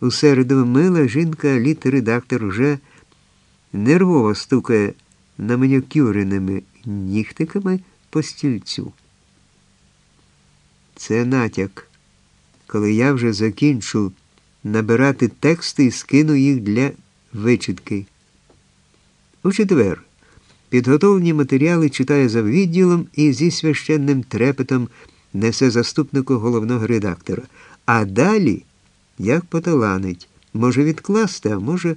У середу мила жінка літ-редактор вже нервово стукає наманікюреними нігтиками по стільцю. Це натяк, коли я вже закінчу набирати тексти і скину їх для вичитки. У четвер підготовлені матеріали читає за відділом і зі священним трепетом несе заступнику головного редактора. А далі, як поталанить, може відкласти, а може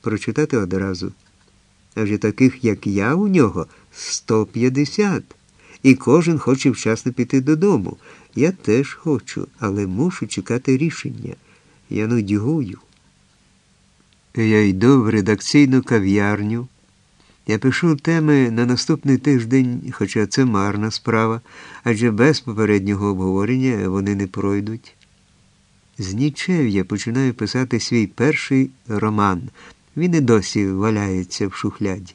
прочитати одразу. Адже таких, як я, у нього 150. І кожен хоче вчасно піти додому. Я теж хочу, але мушу чекати рішення. Я нудьгую. Я йду в редакційну кав'ярню. Я пишу теми на наступний тиждень, хоча це марна справа, адже без попереднього обговорення вони не пройдуть. З нічев я починаю писати свій перший роман. Він і досі валяється в шухляді,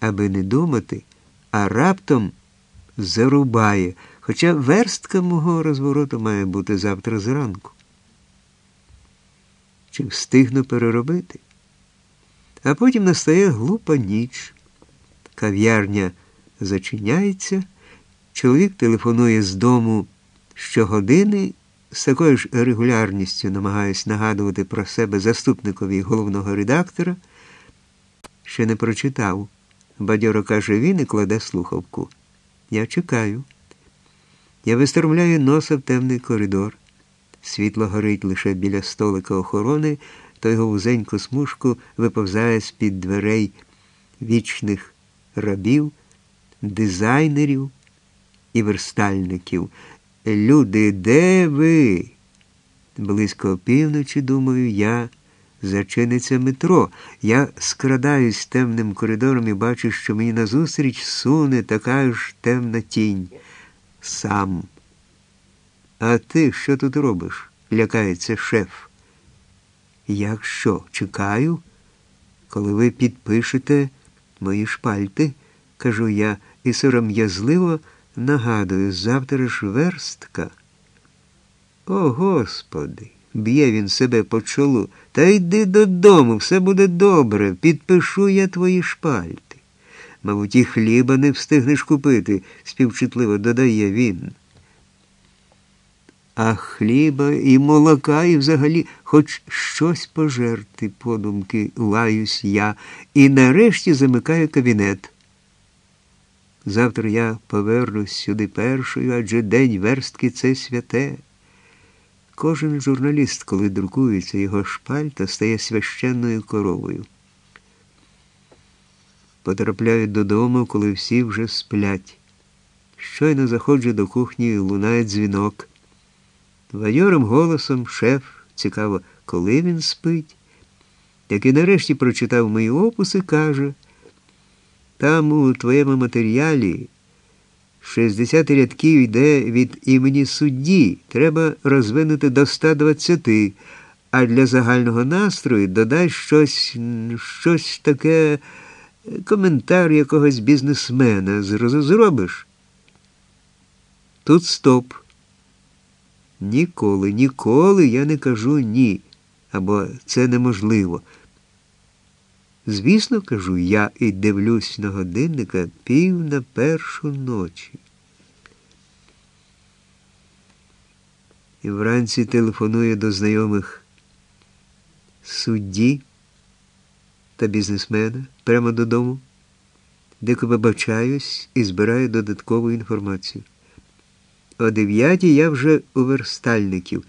аби не думати, а раптом зарубає, хоча верстка мого розвороту має бути завтра зранку. Чи встигну переробити? А потім настає глупа ніч. Кав'ярня зачиняється, чоловік телефонує з дому щогодини, з такою ж регулярністю намагаюсь нагадувати про себе заступникові головного редактора. Ще не прочитав. Бадьоро каже він і кладе слухавку. Я чекаю. Я вистромляю носа в темний коридор. Світло горить лише біля столика охорони, то його вузеньку смужку виповзає з-під дверей вічних рабів, дизайнерів і верстальників. Люди, де ви? Близько опівночі, думаю, я зачиниться метро. Я скрадаюсь темним коридором і бачу, що мені назустріч суне така ж темна тінь. Сам. А ти що тут робиш? лякається шеф. Як що, чекаю? Коли ви підпишете мої шпальти, кажу я, і сором'язливо нагадую, завтра ж верстка. О, Господи, б'є він себе по чолу. Та йди додому, все буде добре, підпишу я твої шпальти. Мабуть, і хліба не встигнеш купити, співчутливо додає він. А хліба і молока, і взагалі хоч щось пожерти, подумки, лаюсь я, і нарешті замикаю кабінет. Завтра я повернусь сюди першою, адже день верстки це святе. Кожен журналіст, коли друкується його шпальта, стає священною коровою. Потрапляють додому, коли всі вже сплять. Щойно заходжу до кухні, лунає дзвінок. Вайорим голосом шеф цікаво, коли він спить. Як і нарешті прочитав мої опуси, каже, там у твоєму матеріалі 60 рядків йде від імені судді, треба розвинути до 120, а для загального настрою додай щось, щось таке, коментар якогось бізнесмена. Зробиш? Тут стоп. Ніколи, ніколи я не кажу ні, або це неможливо. Звісно, кажу я і дивлюсь на годинника пів на першу ночі. І вранці телефонує до знайомих судді та бізнесмена прямо додому, дико вибачаюсь і збираю додаткову інформацію. О дев'ятій я вже у верстальників.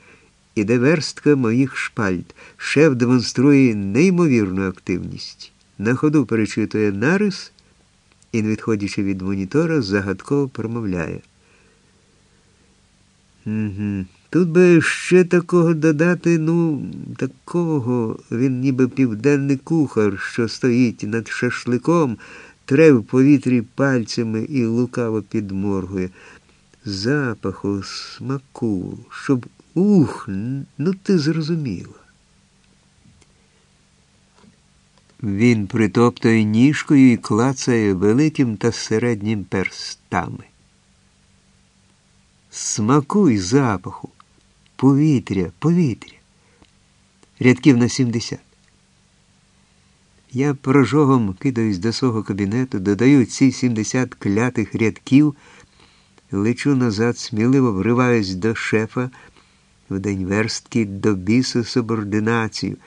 Іде верстка моїх шпальт. Шеф демонструє неймовірну активність. На ходу перечитує нарис і, не відходячи від монітора, загадково промовляє. Угу. Тут би ще такого додати, ну, такого, він ніби південний кухар, що стоїть над шашликом, тре в повітрі пальцями і лукаво підморгує запаху, смаку, щоб ух, ну ти зрозуміла. Він притоптує ніжкою і клацає великим та середнім перстами. Смаку і запаху, повітря, повітря. рядків на 70. Я прожогом кидаюсь до свого кабінету, додаю ці 70 клятих рядків, лечу назад, сміливо вриваюсь до шефа в день верстки до бісу субординацію.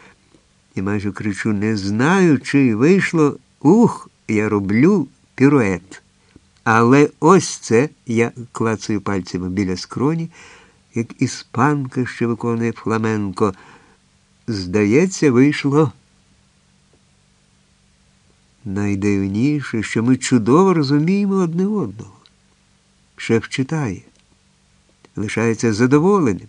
І майже кричу: не знаю, чи вийшло ух, я роблю пірует. Але ось це я клацаю пальцями біля скроні, як іспанка, що виконує фламенко. Здається, вийшло. Найдивніше, що ми чудово розуміємо одне одного. Шеф читає, лишається задоволеним,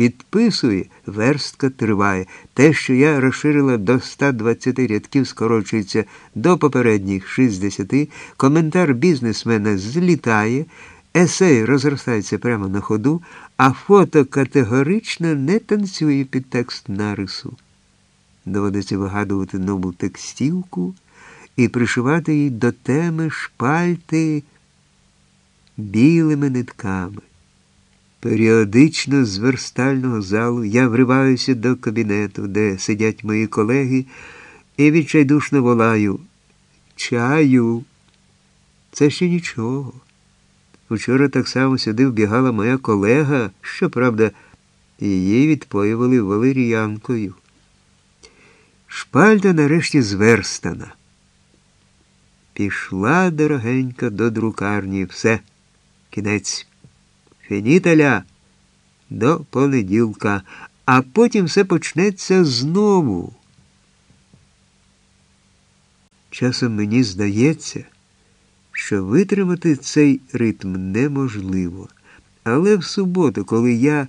підписує, верстка триває. Те, що я розширила до 120 рядків, скорочується до попередніх 60, коментар бізнесмена злітає, есей розростається прямо на ходу, а фото категорично не танцює під текст нарису. Доводиться вигадувати нову текстівку і пришивати її до теми шпальти білими нитками. Періодично з верстального залу я вриваюся до кабінету, де сидять мої колеги, і відчайдушно волаю Чаю. Це ще нічого. Вчора так само сюди вбігала моя колега, щоправда, її відпоювали валеріянкою. Шпальта нарешті зверстана. Пішла дорогенька до друкарні. Все, кінець. Фініталя до понеділка, а потім все почнеться знову. Часом мені здається, що витримати цей ритм неможливо. Але в суботу, коли я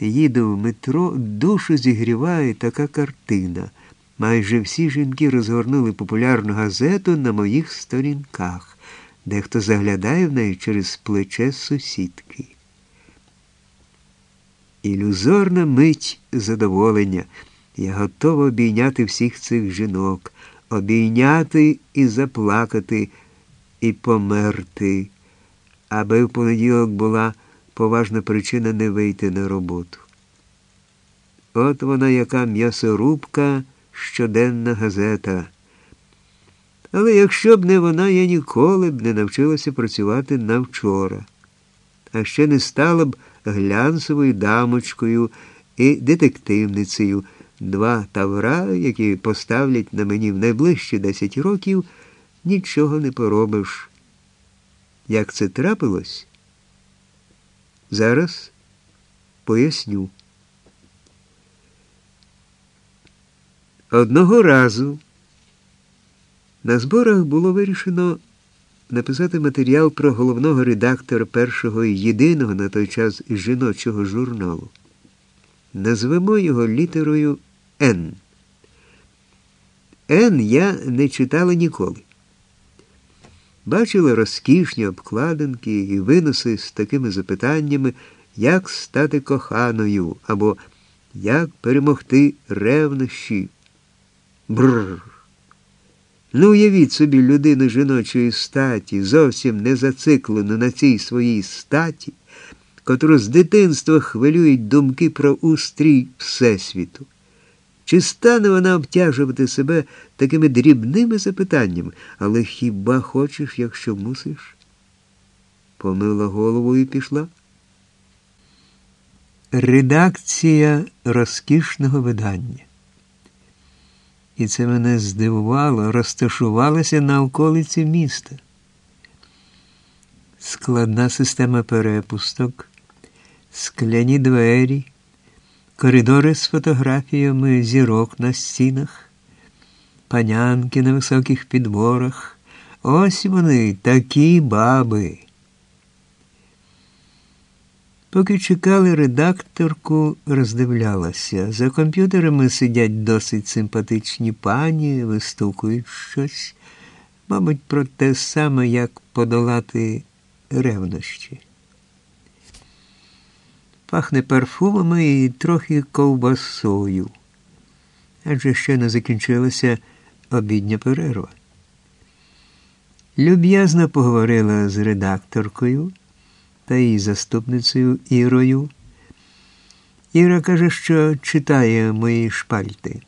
їду в метро, душу зігріває така картина. Майже всі жінки розгорнули популярну газету на моїх сторінках, дехто заглядає в неї через плече сусідки. Ілюзорна мить задоволення. Я готова обійняти всіх цих жінок, обійняти і заплакати, і померти, аби в понеділок була поважна причина не вийти на роботу. От вона, яка м'ясорубка щоденна газета. Але якщо б не вона, я ніколи б не навчилася працювати на вчора, а ще не стала б глянцевою дамочкою і детективницею, два тавра, які поставлять на мені в найближчі 10 років, нічого не поробиш. Як це трапилось? Зараз поясню. Одного разу на зборах було вирішено написати матеріал про головного редактора першого і єдиного на той час жіночого журналу. Назвемо його літерою Н. Н я не читала ніколи. Бачила розкішні обкладинки і виноси з такими запитаннями, як стати коханою або як перемогти ревнощі. Бррр. Ну, уявіть собі людину жіночої статі, зовсім не зациклену на цій своїй статі, котру з дитинства хвилюють думки про устрій Всесвіту. Чи стане вона обтяжувати себе такими дрібними запитаннями, але хіба хочеш, якщо мусиш? Помила голову і пішла. Редакція розкішного видання і це мене здивувало, розташувалося на околиці міста. Складна система перепусток, скляні двері, коридори з фотографіями зірок на стінах, панянки на високих підборах. Ось вони, такі баби. Поки чекали редакторку, роздивлялася. За комп'ютерами сидять досить симпатичні пані, вистукують щось, мабуть, про те саме, як подолати ревнощі. Пахне парфумами і трохи ковбасою. Адже ще не закінчилася обідня перерва. Люб'язно поговорила з редакторкою та її заступницею Ірою. Іра каже, що читає мої шпальти.